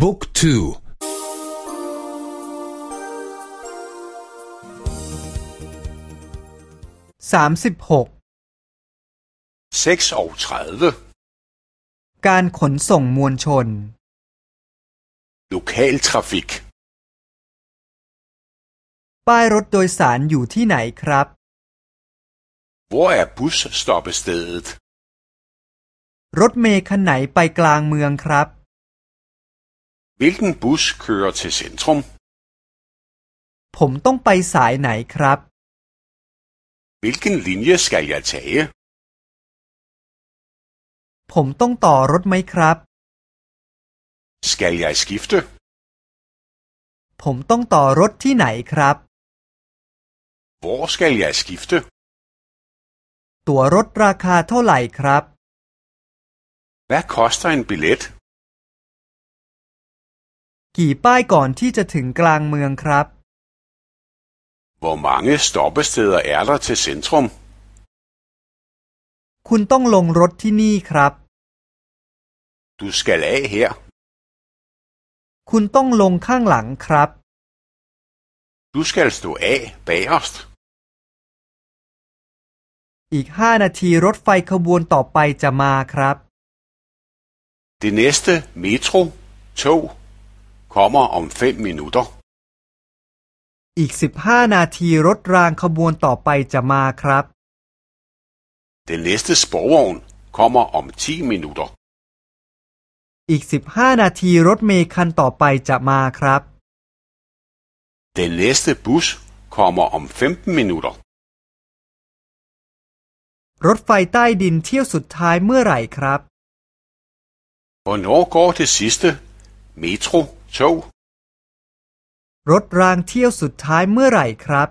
บุ๊กทูสามสิบหกการขนส่งมวลชน Lokaltrafik ป้ายรถโดยสารอยู่ที่ไหนครับ Hvor er busstoppestedet? รถเมล์คันไหนไปกลางเมืองครับ Hvilken bus kører til centrum? ผมต้องไปสายไหนครับ Hvilken linje skal jeg tage? ผมต้องต่อรถไหมครับ Skal jeg skifte? ผมต้องต่อรถที่ไหนครับ Hvor skal jeg skifte? ตั๋วรถราคาเท่าไหร่ครับ Hvad koster en billet? กี่ป้ายก่อนที่จะถึงกลางเมืองครับ Hvor mange stoppesteder er der til centrum? คุณต้องลงรถที่นี่ครับ Du skal af her. คุณต้องลงข้างหลังครับ Du skal stå af bagerst. อีกห้านาทีรถไฟขบวนต่อไปจะมาครับ Det næste metro tog kommer om 5 minutter. อีกสิบห้านาทีรถรางขบวนต่อไปจะมาครับ Den næste sporvogn kommer om 10 minutter. อีกสิบห้านาทีรถเมล์คันต่อไปจะมาครับ Den næste bus kommer om 15 minutter. รถไฟใต้ดินเที่ยวสุดท้ายเมื่อไหร่ครับ Hvornår går det sidste metro tog? รถรางเที่ยวสุดท้ายเมื่อไหร่ครับ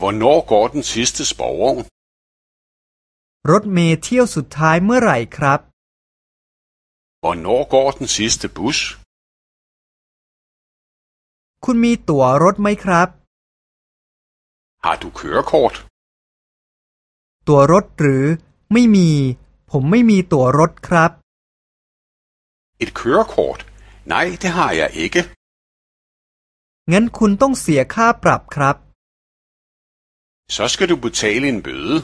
Hvornår går den sidste sporvogn? รถเมล์เที่ยวสุดท้ายเมื่อไหร่ครับ Hvornår går den sidste bus? คุณมีตั๋วรถไหมครับ Har du kørekort? ตั๋วรถหรือไม่มี ผมไม่มีตั๋วรถครับ Et kørekort? Nej, det har jeg ikke. งั้นคุณต้องเสียค่าปรับครับ Så skal du betale en bøde.